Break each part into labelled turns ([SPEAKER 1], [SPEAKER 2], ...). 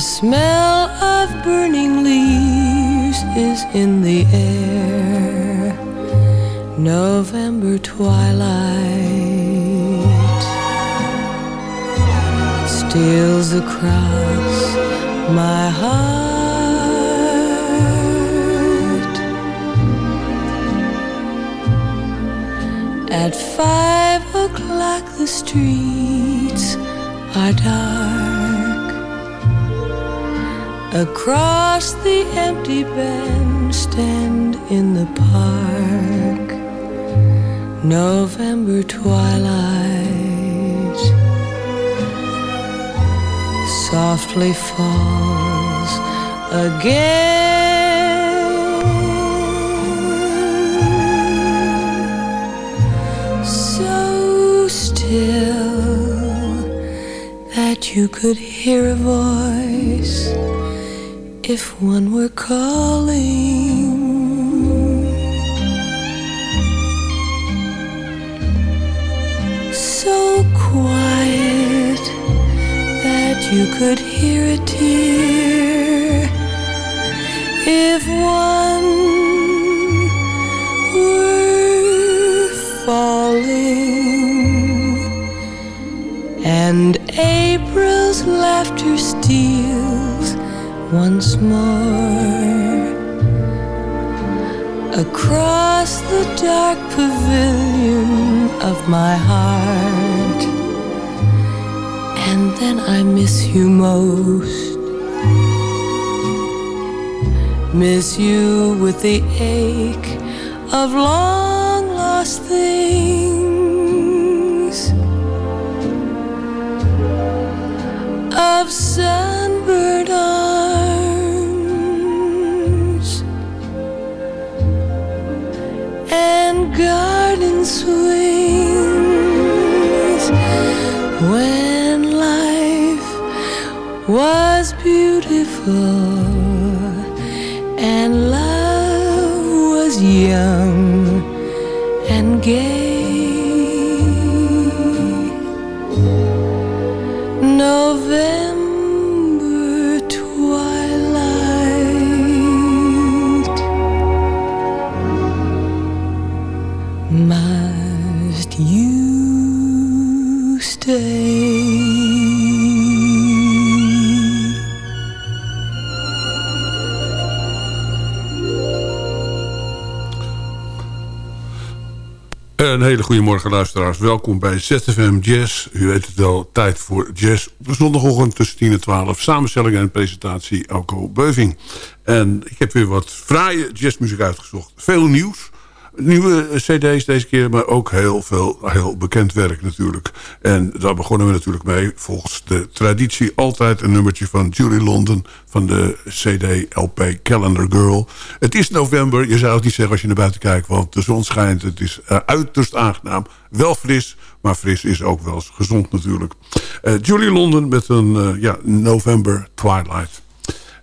[SPEAKER 1] The smell of burning leaves is in the air. November twilight steals across my heart. At five o'clock, the streets are dark. Across the empty bandstand in the park, November twilight softly falls again. So still that you could hear a voice if one were calling. So quiet that you could hear a once more. Across the dark pavilion of my heart. And then I miss you most. Miss you with the ache of long lost things, of sunburned and love was young and gay.
[SPEAKER 2] Hele goede morgen luisteraars. Welkom bij ZFM Jazz. U weet het wel, tijd voor jazz op de zondagochtend tussen 10 en 12. Samenstelling en presentatie Alco Beuving. En ik heb weer wat fraaie jazzmuziek uitgezocht. Veel nieuws. Nieuwe cd's deze keer, maar ook heel veel heel bekend werk natuurlijk. En daar begonnen we natuurlijk mee. Volgens de traditie altijd een nummertje van Julie London... van de CD-LP Calendar Girl. Het is november, je zou het niet zeggen als je naar buiten kijkt... want de zon schijnt, het is uh, uiterst aangenaam. Wel fris, maar fris is ook wel gezond natuurlijk. Uh, Julie London met een ja, November Twilight.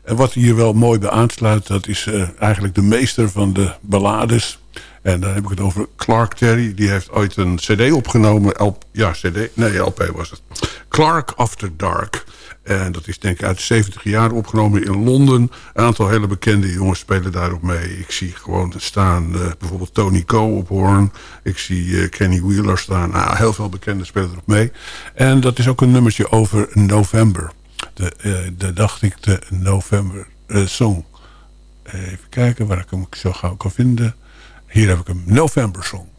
[SPEAKER 2] En wat hier wel mooi bij aansluit... dat is eigenlijk de meester van de ballades. En dan heb ik het over Clark Terry. Die heeft ooit een cd opgenomen. Ja, cd. Nee, LP was het. Clark After Dark. En dat is denk ik uit de 70 jaar opgenomen in Londen. Een aantal hele bekende jongens spelen daarop mee. Ik zie gewoon staan uh, bijvoorbeeld Tony Coe op hoorn. Ik zie uh, Kenny Wheeler staan. Nou, heel veel bekenden spelen erop mee. En dat is ook een nummertje over november. De, de dacht ik de november song. Even kijken waar ik hem zo gauw kan vinden. Hier heb ik hem. November song.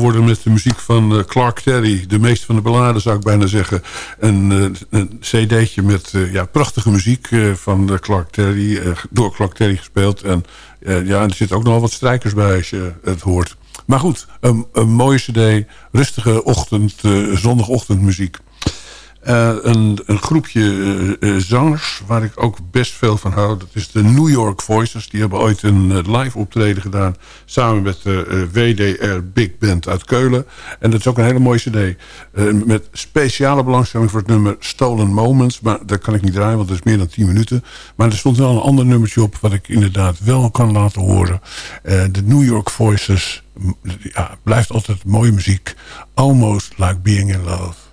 [SPEAKER 2] Worden met de muziek van eh, Clark Terry. De meeste van de ballades zou ik bijna zeggen. Een, eh, een cd'tje met eh, ja, prachtige muziek van Clark Terry. door Clark Terry gespeeld. En ja, er zitten ook nog wat strijkers bij als je het hoort. Maar goed, een, een mooie cd. Rustige ochtend, zondagochtendmuziek. Uh, een, een, groepje uh, zangers waar ik ook best veel van hou. Dat is de New York Voices. Die hebben ooit een live optreden gedaan. Samen met de WDR Big Band uit Keulen. En dat is ook een hele mooie cd. met speciale belangstelling voor het nummer Stolen Moments. Maar dat kan ik niet draaien, want dat is meer dan 10 minuten. Maar er stond wel een ander nummertje op... wat ik inderdaad wel kan laten horen. de New York Voices ja, blijft altijd mooie muziek. Almost like being in love.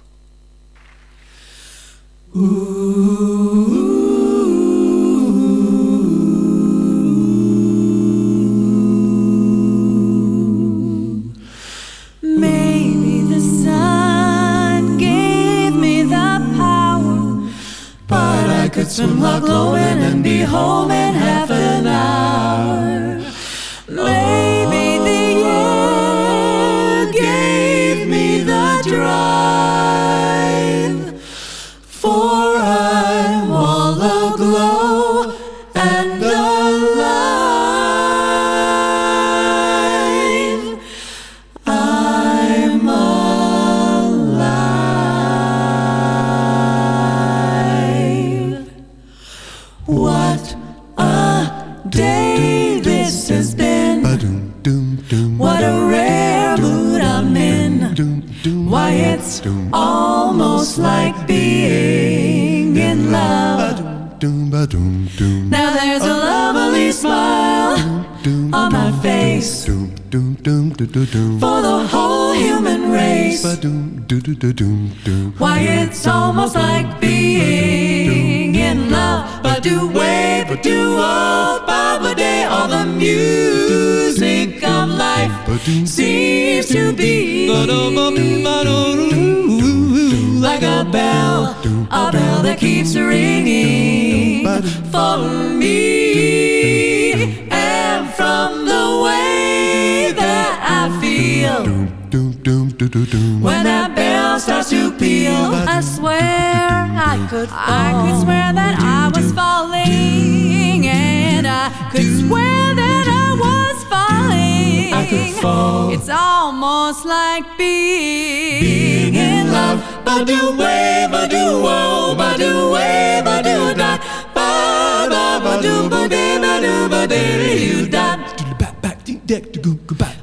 [SPEAKER 3] Swim like Lowen and be home in almost like being in love. Now there's a lovely smile on my face for the whole human race. Why, it's almost like being in love. Life seems to be like a bell, a bell that keeps ringing for me. And from the way that I feel. When that bell starts to peal, I swear I could fall. I could swear that I was falling, and I could swear that I beautiful. It's almost like being, being in love. Ba do way, ba do oh, ba do way, ba do da, Ba ba ba do ba dee ba do ba dee you the Back, back, ding, deck, do go, go back.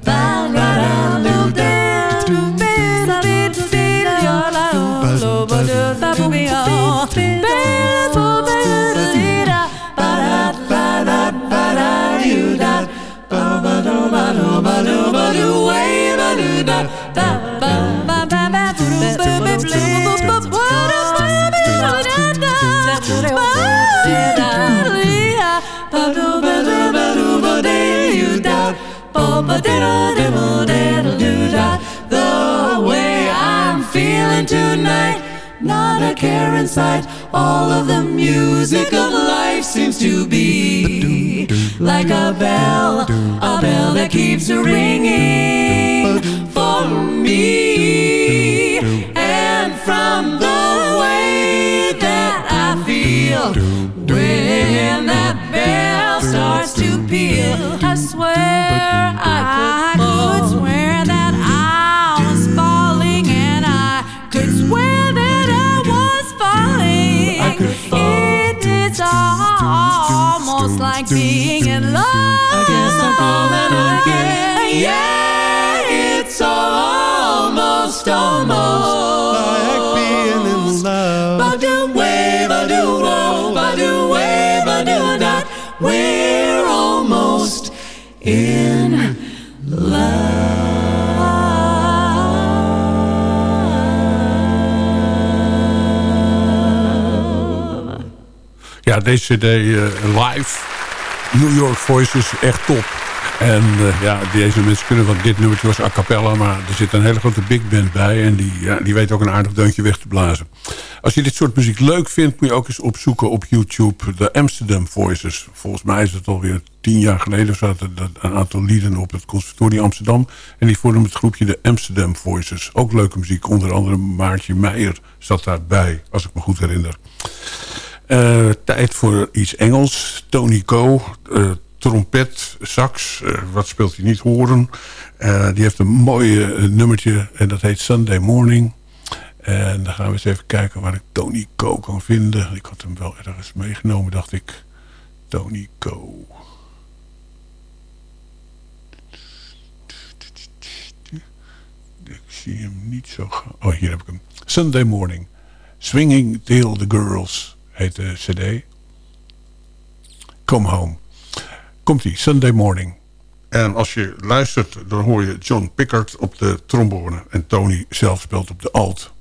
[SPEAKER 3] The way I'm feeling tonight, not a care in sight. All of the music of life seems to be like a bell, a bell that keeps ringing for me. And from the way that I feel when that bell being in love. I guess I'm falling again. Yeah, it's almost, almost like being in love. Ba-do way, ba-do wo, ba-do way, ba-do da. We're almost in love.
[SPEAKER 2] Ja, deze cd eh, live. New York Voices, echt top. En eh, ja, deze mensen kunnen, want dit nummertje was a cappella... maar er zit een hele grote big band bij... en die, ja, die weet ook een aardig deuntje weg te blazen. Als je dit soort muziek leuk vindt... moet je ook eens opzoeken op YouTube de Amsterdam Voices. Volgens mij is het alweer tien jaar geleden... zaten een aantal lieden op het Conservatorium Amsterdam... en die vormden het groepje de Amsterdam Voices. Ook leuke muziek, onder andere Maartje Meijer zat daarbij... als ik me goed herinner. Uh, tijd voor iets Engels. Tony Co, uh, trompet, sax, uh, wat speelt hij niet horen. die heeft een mooi nummertje en dat heet Sunday Morning... En dan gaan we eens even kijken waar ik Tony Co kan vinden. Ik had hem wel ergens meegenomen, dacht ik. Tony Co. Ik zie hem niet zo. Oh, hier heb ik hem. Sunday Morning. Swinging Till the Girls heet de cd. Come Home. Komt-ie, Sunday Morning. En als je luistert, dan hoor je John Pickard op de trombone. En Tony zelf speelt op de alt.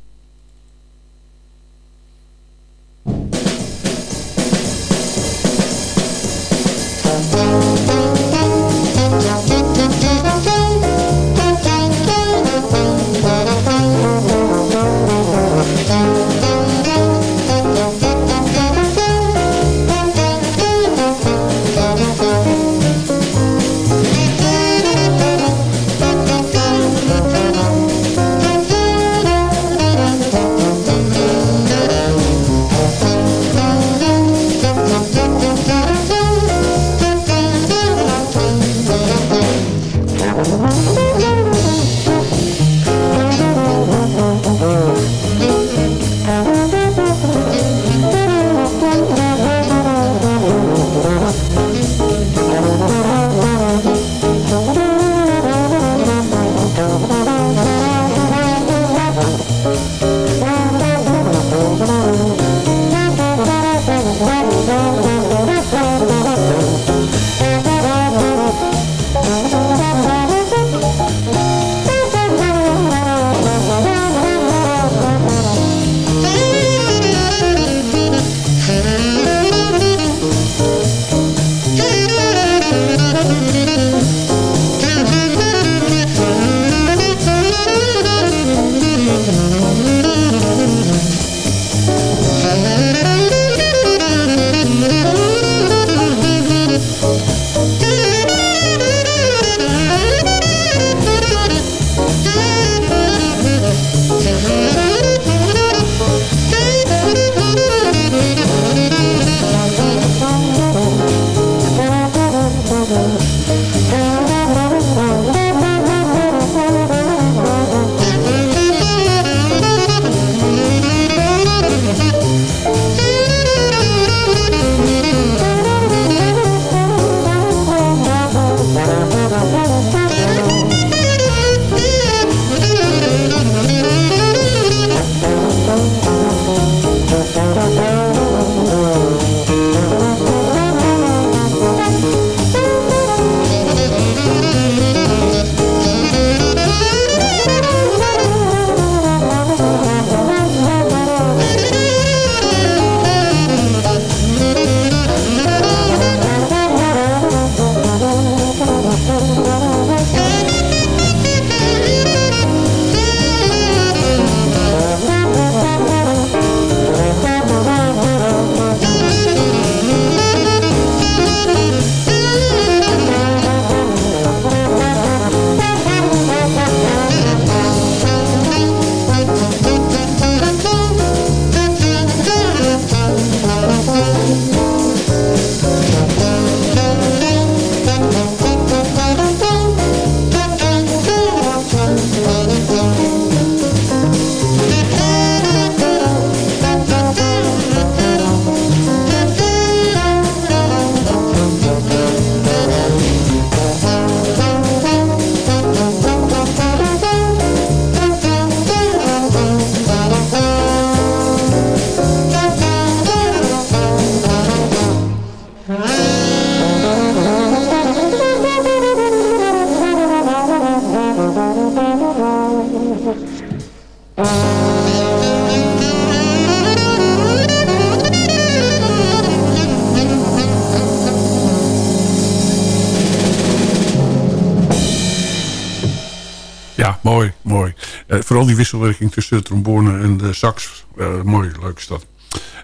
[SPEAKER 2] Mooi, mooi. Eh, vooral die wisselwerking tussen de trombone en de sax. Uh, mooi, leuk is dat.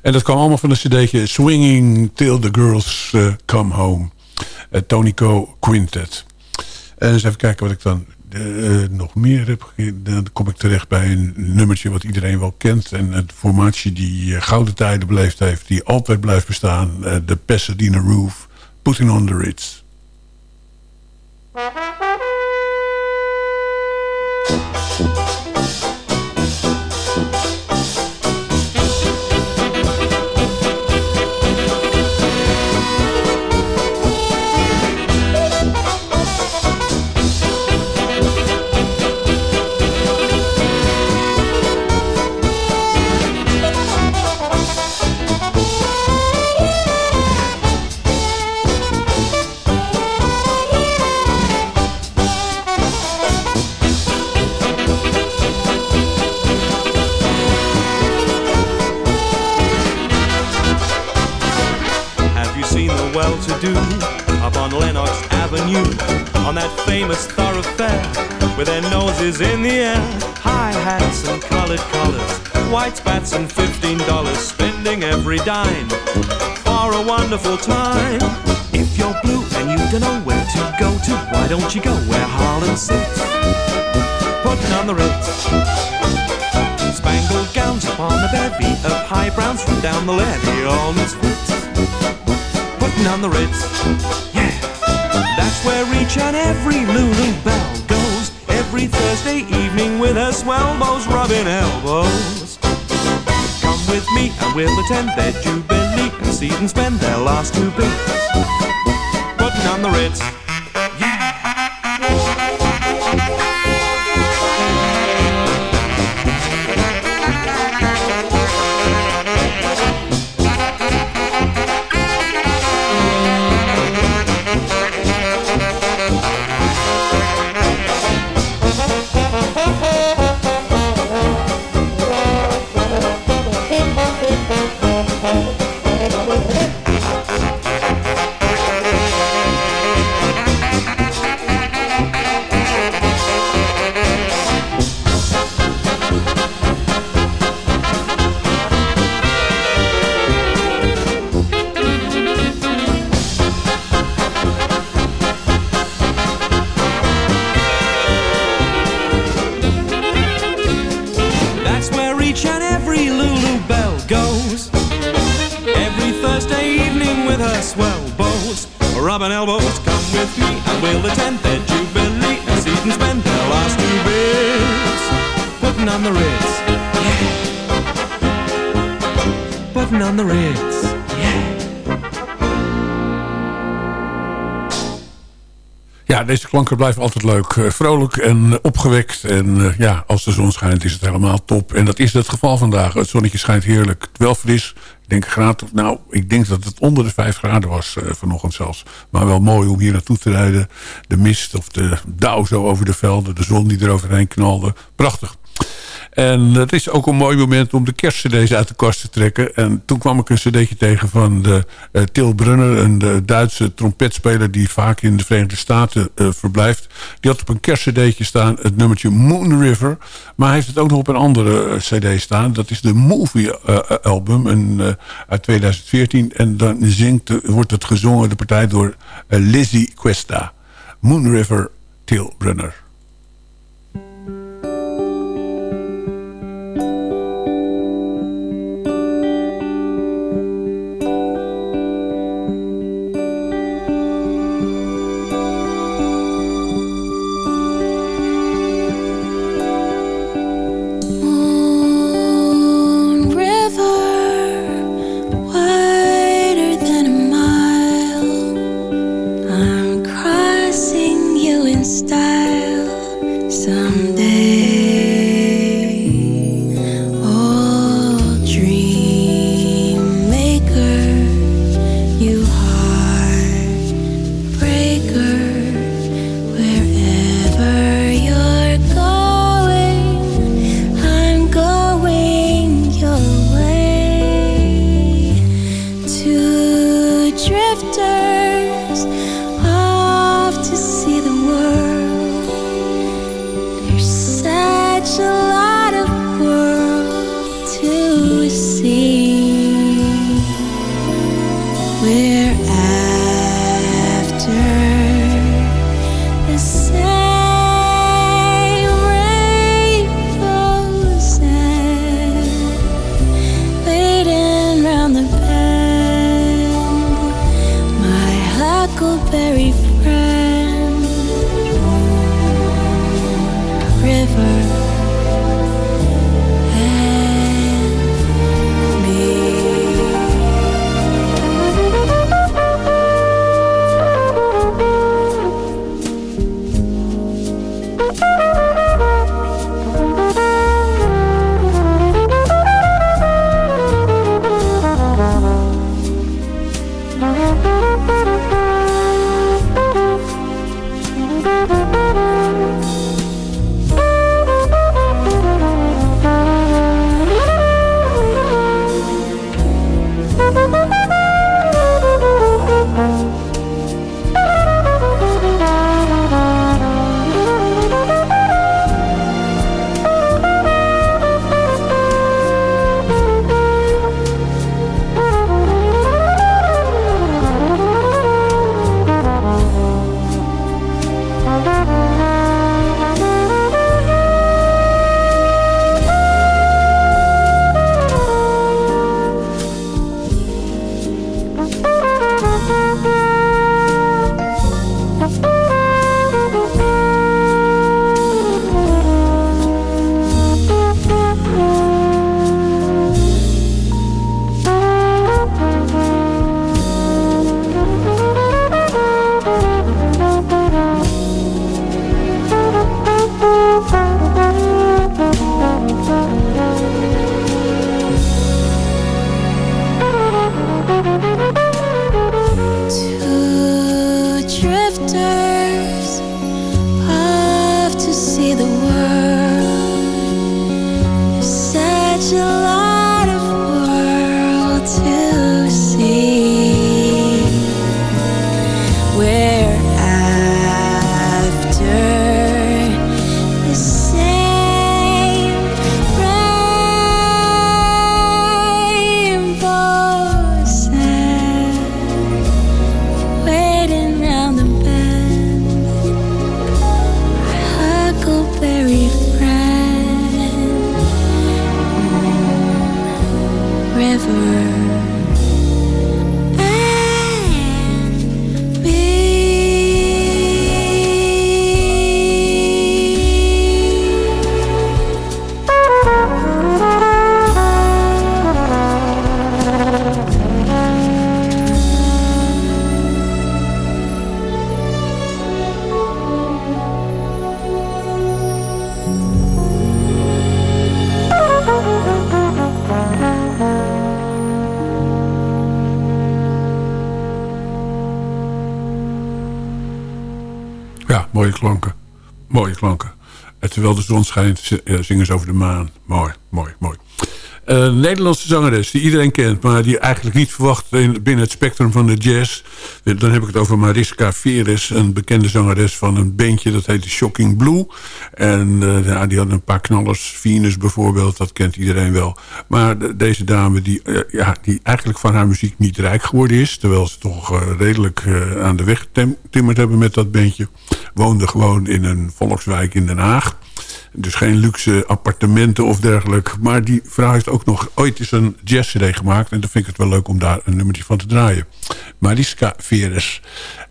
[SPEAKER 2] En dat kwam allemaal van een cd'tje Swinging Till the Girls eh, Come Home. Tony Tonico Quintet. En eens even kijken wat ik dan nog meer heb. Dan kom ik terecht bij een nummertje wat iedereen wel kent. En het formaatje die gouden tijden beleefd heeft. Die altijd blijft bestaan. de Pasadena Roof. Putting on the Ritz. Thank you.
[SPEAKER 4] Do up on Lenox Avenue on that famous thoroughfare with their noses in the air, high hats and colored collars, white spats and fifteen dollars, spending every dime for a wonderful time. If you're blue and you don't know where to go to, why don't you go where Harlan sits, putting on the Ritz. Spangled gowns upon a bevy of high browns from down the levee, all misfits putting on the Ritz. Yeah, that's where each and every Lulu Bell goes every Thursday evening with her swell bows rubbing elbows. Come with me and we'll attend their jubilee and see them spend their last two bits putting on the Ritz. Klanken blijven altijd leuk. Eh, vrolijk en opgewekt. En eh, ja, als de zon schijnt is het helemaal top. En dat is het geval vandaag. Het zonnetje schijnt heerlijk. Wel fris. Ik denk, graad, nou, ik denk dat het onder de 5 graden was uh, vanochtend zelfs. Maar wel mooi om hier naartoe te rijden. De mist of de dauw zo over de velden. De zon die er overheen knalde. Prachtig. En het is ook een mooi moment om de kerstcd's uit de kast te trekken. En toen kwam ik een cd'tje tegen van de, uh, Til Brunner... een de Duitse trompetspeler die vaak in de Verenigde Staten uh, verblijft. Die had op een kerstcd'tje staan het nummertje Moon River. Maar hij heeft het ook nog op een andere cd staan. Dat is de Movie album en, uit 2014. En dan zingt, wordt het gezongen, de partij, door Lizzie Questa. Moon River, Til Brunner.
[SPEAKER 2] De zon schijnt, eh, zingen ze over de maan. Mooi, mooi, mooi. Uh, Nederlandse zangeres die iedereen kent... maar die eigenlijk niet verwacht in, binnen het spectrum van de jazz. Dan heb ik het over Mariska Veres, een bekende zangeres van een bandje... dat heet Shocking Blue. En uh, die had een paar knallers, Venus bijvoorbeeld, dat kent iedereen wel. Maar deze dame die, ja, die eigenlijk van haar muziek niet rijk geworden is... terwijl ze toch redelijk aan de weg getimmerd hebben met dat bandje... woonde gewoon in een volkswijk in Den Haag... Dus geen luxe appartementen of dergelijke. Maar die vrouw heeft ook nog ooit eens een jazz-cd gemaakt. En dan vind ik het wel leuk om daar een nummertje van te draaien. Mariska Veres.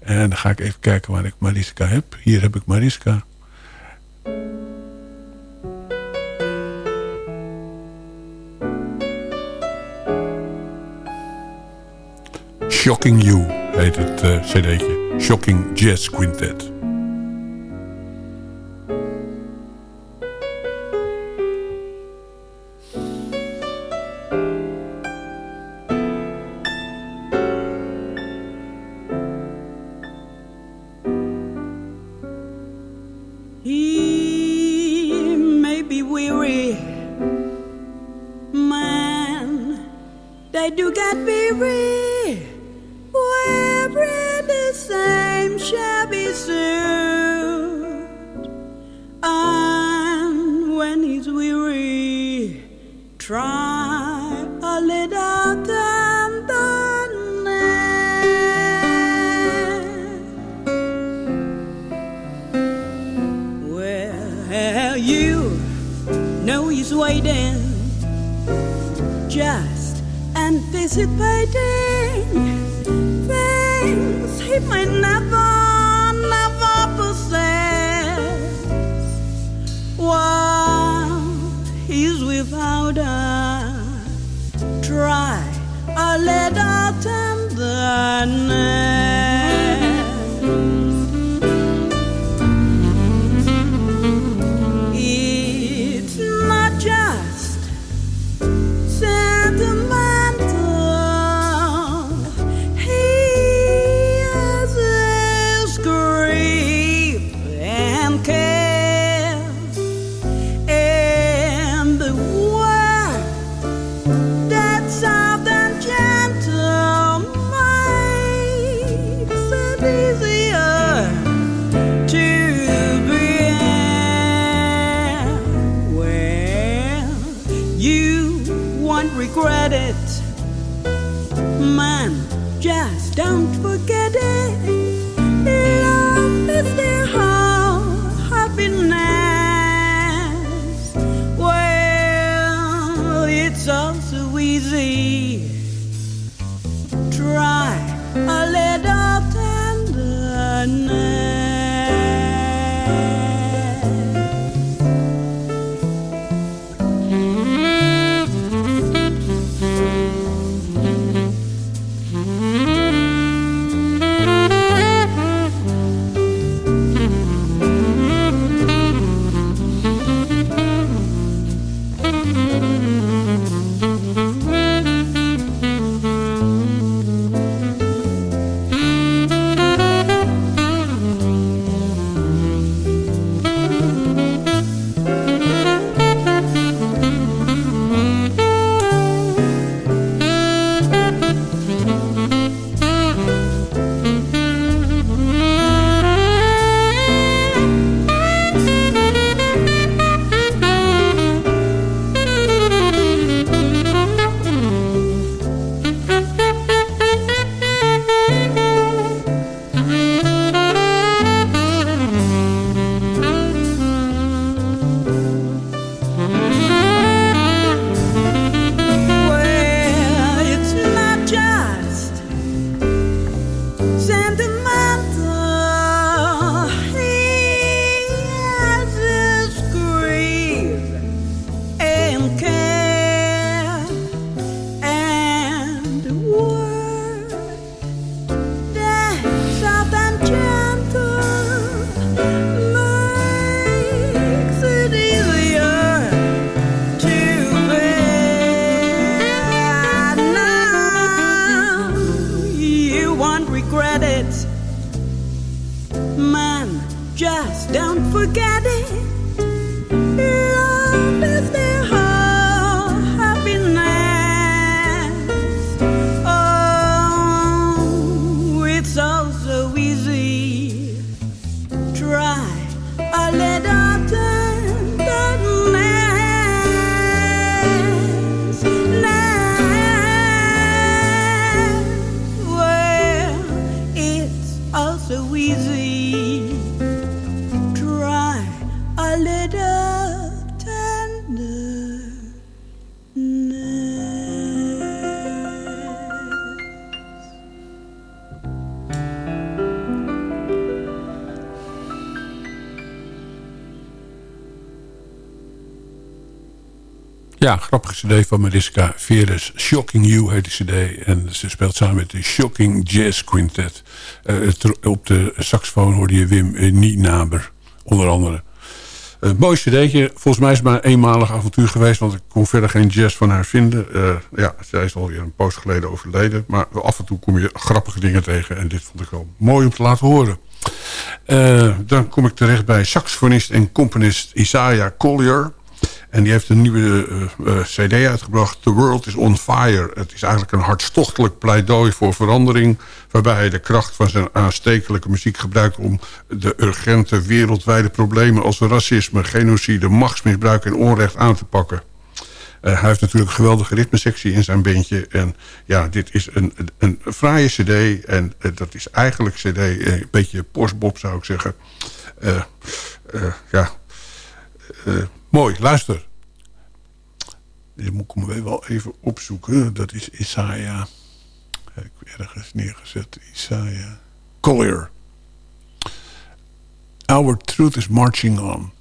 [SPEAKER 2] En dan ga ik even kijken waar ik Mariska heb. Hier heb ik Mariska. Shocking You heet het uh, cd'tje. Shocking Jazz Quintet. Grappige cd van Mariska Veres. Shocking You heet de cd. En ze speelt samen met de Shocking Jazz Quintet. Eh, op de saxofoon hoorde je Wim Nienaber, onder andere. Een mooi cd'tje. Volgens mij is het maar een eenmalig avontuur geweest... want ik kon verder geen jazz van haar vinden. Ja, zij is alweer een poos geleden overleden. Maar af en toe kom je grappige dingen tegen. En dit vond ik wel mooi om te laten horen. Dan kom ik terecht bij saxofonist en componist Isaiah Collier. En die heeft een nieuwe eh, eh, cd uitgebracht. The World is on Fire. Het is eigenlijk een hartstochtelijk pleidooi voor verandering... waarbij hij de kracht van zijn aanstekelijke muziek gebruikt... om de urgente wereldwijde problemen als racisme, genocide... machtsmisbruik en onrecht aan te pakken. hij heeft natuurlijk een geweldige ritmesectie in zijn bandje. En ja, dit is een, een, een fraaie cd. En dat is eigenlijk cd, een beetje postbop zou ik zeggen. ja, mooi, luister. Die moet hem wel even opzoeken. Dat is Isaiah. Heb ik ergens neergezet. Isaiah. Collier. Our truth is marching on.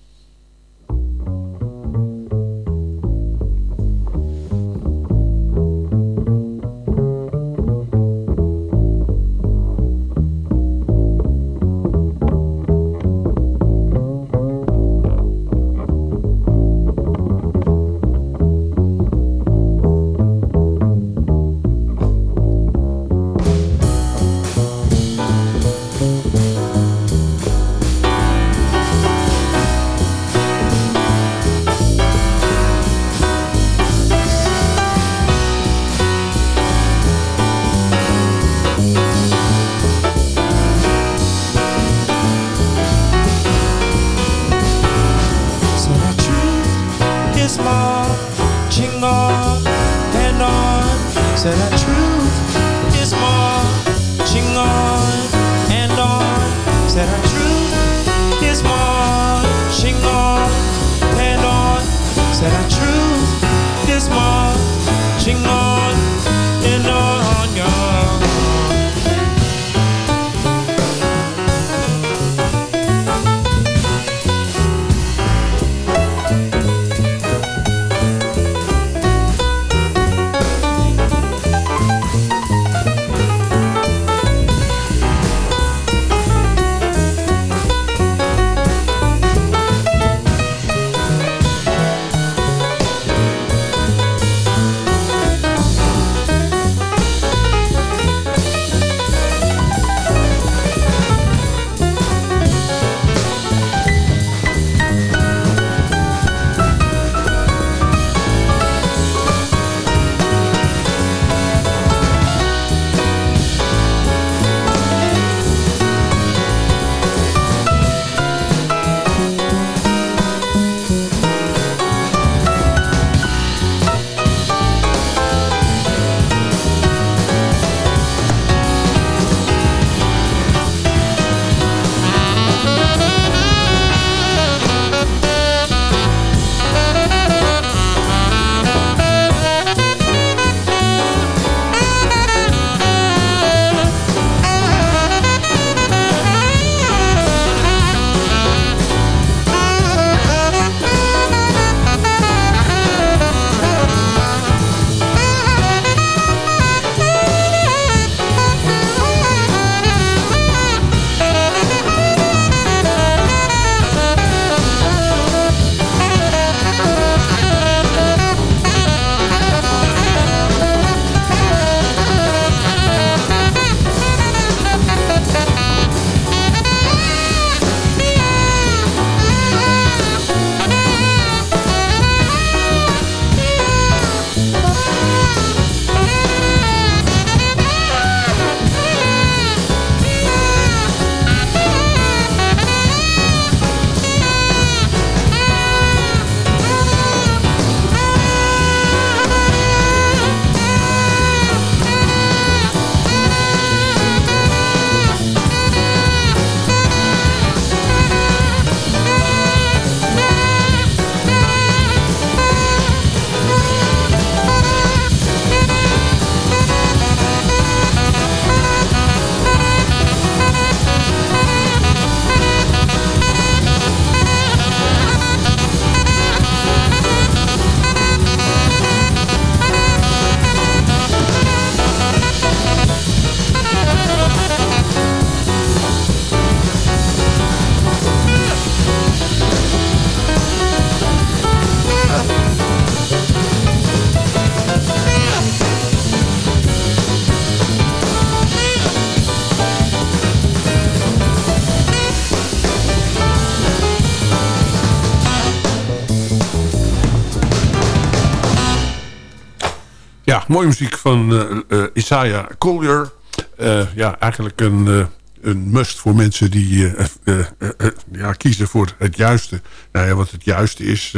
[SPEAKER 2] Mooie muziek van uh, Isaiah Collier. Uh, ja, eigenlijk een een must voor mensen die eh, eh, eh, eh, ja, kiezen voor het juiste. Nou ja, wat het juiste is,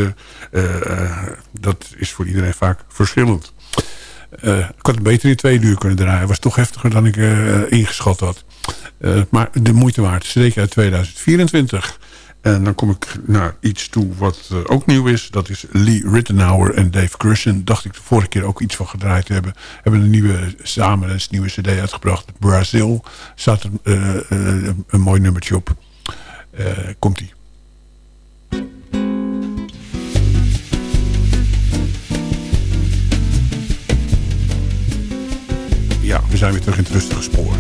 [SPEAKER 2] eh, eh, dat is voor iedereen vaak verschillend. Eh, ik had het beter in twee uur kunnen draaien. Was toch heftiger dan ik eh, ingeschat had. Eh, maar de moeite waard. Zeker uit 2024. En dan kom ik naar iets toe wat eh, ook nieuw is. Dat is Lee Rittenauer en Dave Grusson. Dacht ik de vorige keer ook iets van gedraaid te hebben. Hebben een nieuwe, samen een nieuwe cd uitgebracht. Brazil. Staat er eh, eh, een mooi nummertje op. Komt-ie. Ja, we zijn weer terug in het rustige spoor.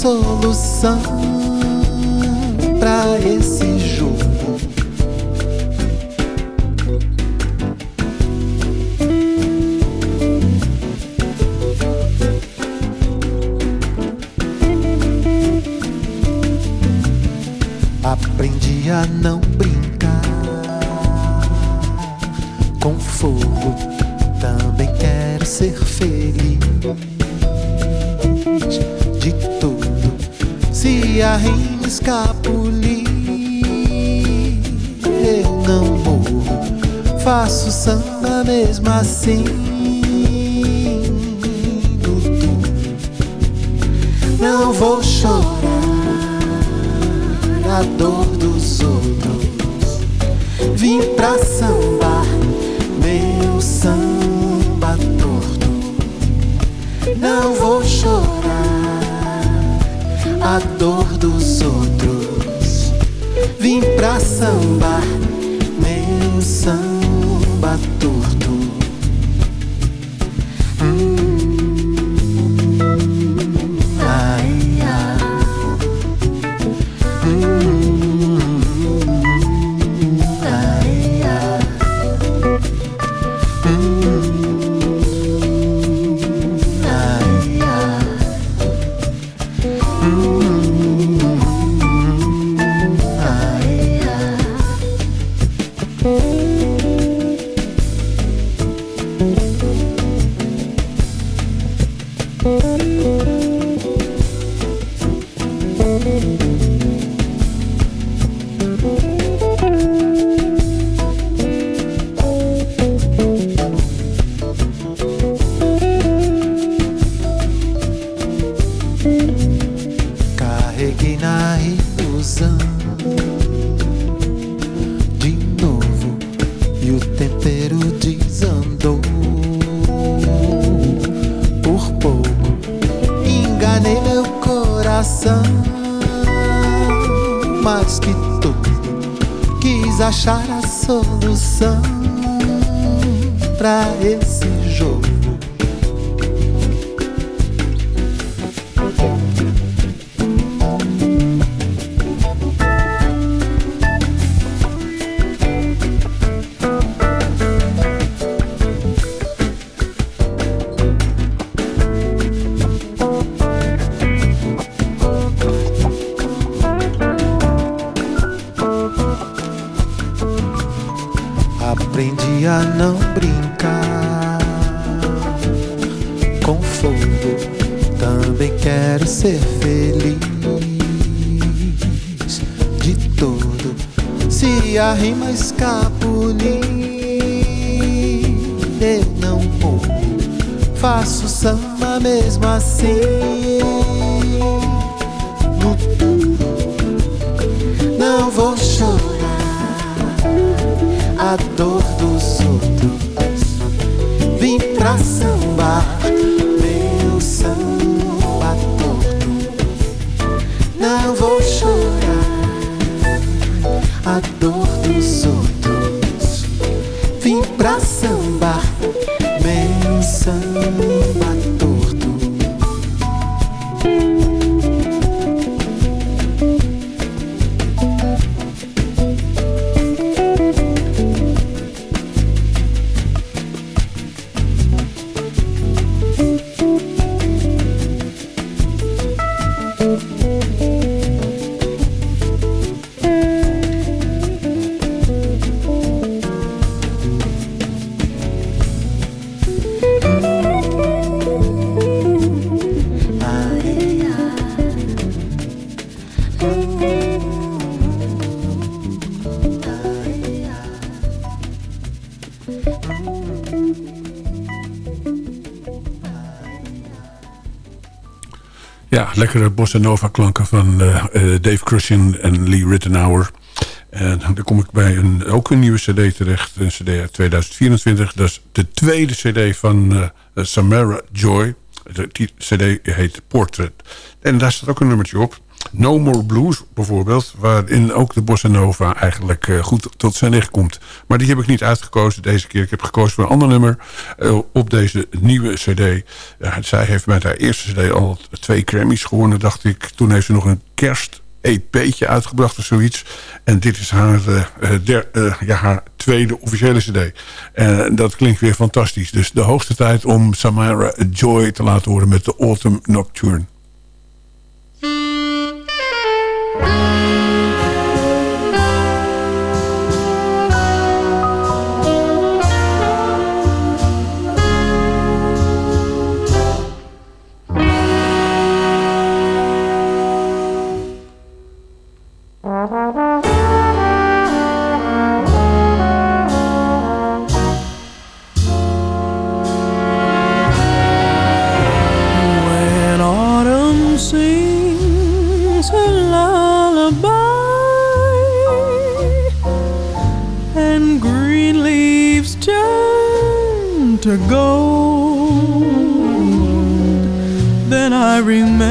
[SPEAKER 5] Solução Não vou chorar a dor dos outros. Vim pra sambar meu samba torto. Não vou chorar a dor dos outros. Vim pra sambar meu samba torto. Rima escapulir, eu não morro. Faço samba mesmo assim.
[SPEAKER 2] Lekkere bossa nova klanken van eh, eh, Dave Crushin en Lee Rittenauer. En dan kom ik bij een, ook een nieuwe cd terecht. Een cd uit 2024. Dat is de tweede cd van eh, Samara Joy. De cd heet Portrait. En daar staat ook een nummertje op. No More Blues bijvoorbeeld. Waarin ook de bossa nova eigenlijk eh, goed tot zijn licht komt. Maar die heb ik niet uitgekozen deze keer. Ik heb gekozen voor een ander nummer eh, op deze nieuwe cd. Zij heeft met haar eerste cd al twee Grammys gewonnen, dacht ik. Toen heeft ze nog een kerst EP'tje uitgebracht of zoiets. En dit is haar, eh, ja, haar tweede officiële cd. En dat klinkt weer fantastisch. Dus de hoogste tijd om Samara Joy te laten horen met de Autumn Nocturne.
[SPEAKER 6] Remember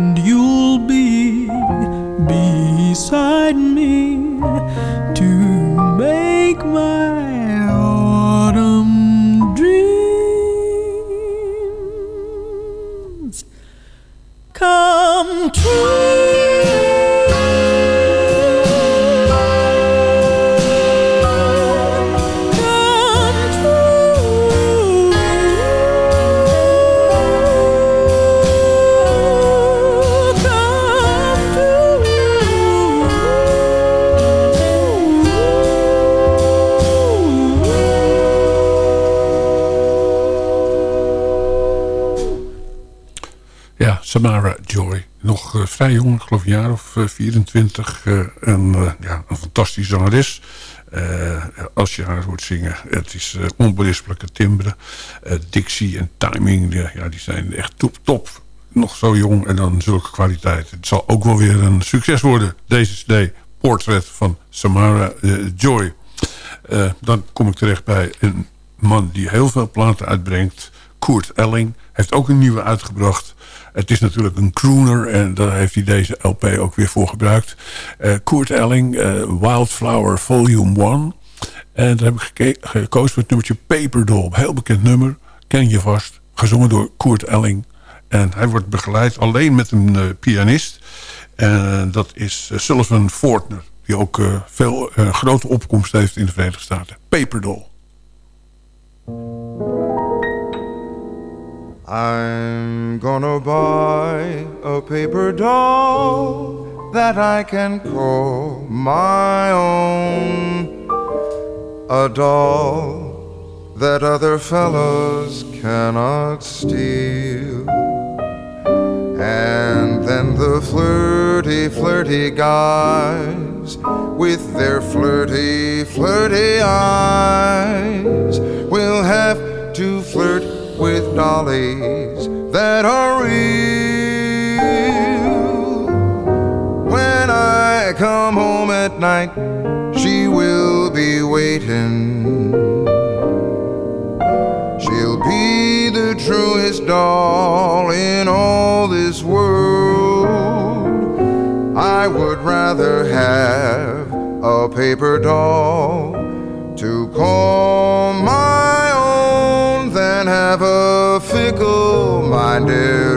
[SPEAKER 6] and you'll be beside me to make my autumn dreams come true.
[SPEAKER 2] Samara Joy. Nog uh, vrij jong, geloof een jaar of uh, 24. Uh, en ja, een fantastische zangeres. als je haar hoort zingen, het is onberispelijke timbre. dictie en timing, ja, die zijn echt top, top. Nog zo jong en dan zulke kwaliteit. Het zal ook wel weer een succes worden, deze CD. Portrait van Samara Joy. dan kom ik terecht bij een man die heel veel platen uitbrengt. Koert Elling heeft ook een nieuwe uitgebracht. Het is natuurlijk een crooner en daar heeft hij deze LP ook weer voor gebruikt. Uh, Koert Elling, uh, Wildflower Volume 1. En daar heb ik gekozen voor het nummertje Paperdoll. Heel bekend nummer, ken je vast. Gezongen door Koert Elling. En hij wordt begeleid alleen met een uh, pianist. En dat is Sullivan Fortner. Die ook veel grote opkomst heeft in de Verenigde Staten. Paperdoll.
[SPEAKER 7] I'm gonna buy a paper doll that I can call my own. A doll that other fellows cannot steal. And then the flirty, flirty guys with their flirty, flirty eyes will have to flirt with dollies that are real. When I come home at night, she will be waiting. She'll be the truest doll in all this world. I would rather have a paper doll to call my have a fickle minded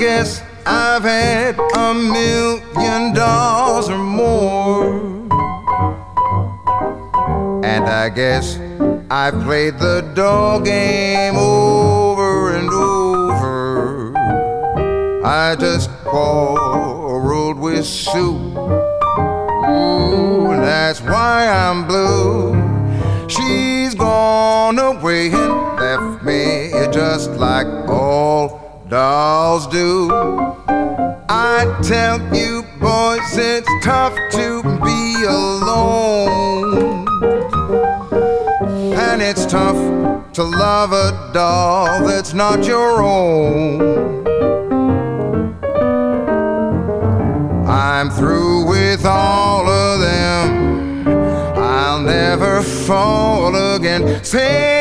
[SPEAKER 7] guess I've had a million dollars or more. And I guess I've played the dog game over and over. I just quarreled with Sue do. I tell you, boys, it's tough to be alone. And it's tough to love a doll that's not your own. I'm through with all of them. I'll never fall again. Say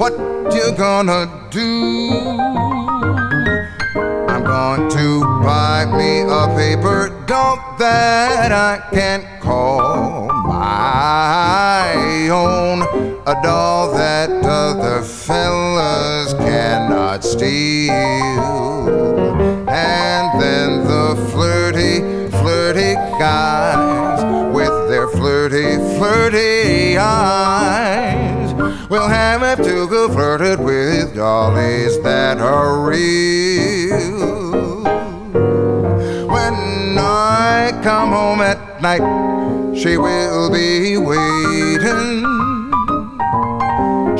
[SPEAKER 7] what you gonna do? I'm going to buy me a paper doll that I can't call my own. A doll that other fellas cannot steal. And then the flirty, flirty guys with their flirty, flirty eyes will have to flirted with dollies that are real. When I come home at night, she will be waiting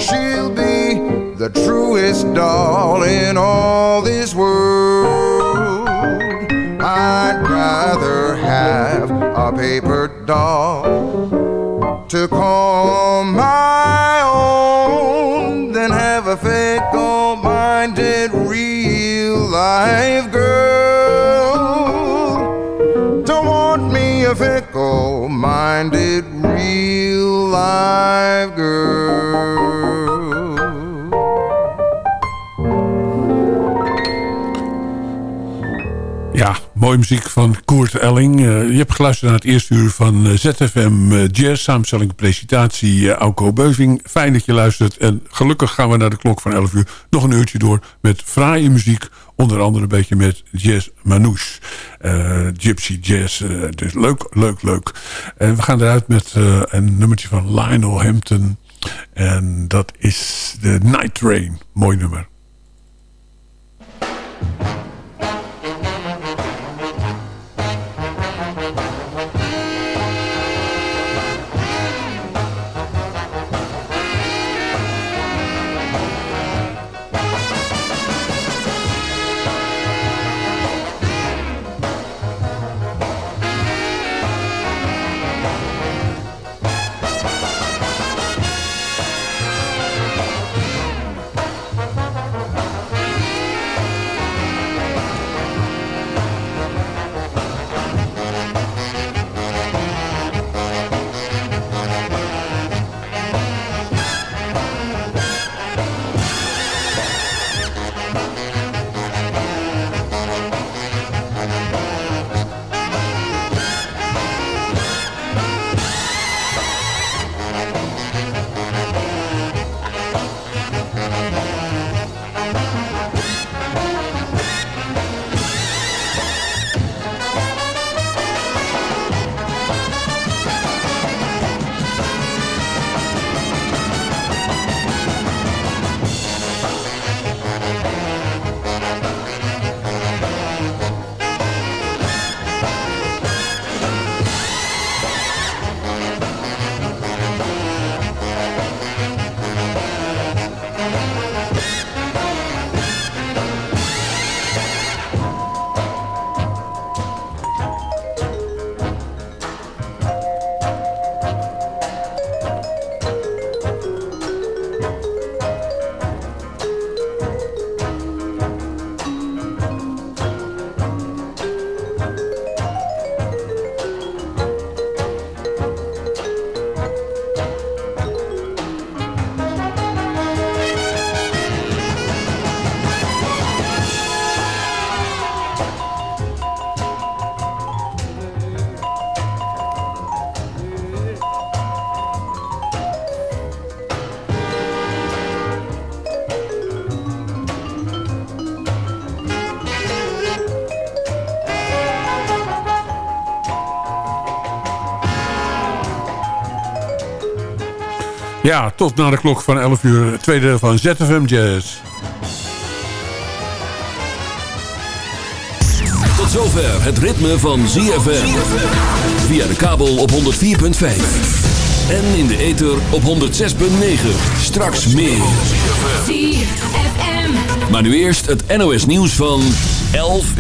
[SPEAKER 7] She'll be the truest doll in all this world. I'd rather have a paper doll to call
[SPEAKER 2] mooie muziek van Koert Elling. Eh, je hebt geluisterd naar het eerste uur van eh, ZFM eh, Jazz. Samenstelling en presentatie uh, Auko Beuving. Fijn dat je luistert. En gelukkig gaan we naar de klok van 11 uur nog een uurtje door met fraaie muziek. Onder andere een beetje met Jazz Manouche. Gypsy Jazz. dus leuk, leuk, leuk. En we gaan eruit met een nummertje van Lionel Hampton. En dat is de Night Train. Mooi nummer. Ja, tot na de klok van 11 uur. Tweede deel van ZFM Jazz.
[SPEAKER 8] Tot zover het ritme van ZFM. Via de kabel op 104.5. En in de ether op 106.9. Straks meer.
[SPEAKER 3] ZFM.
[SPEAKER 8] Maar nu eerst het NOS nieuws van 11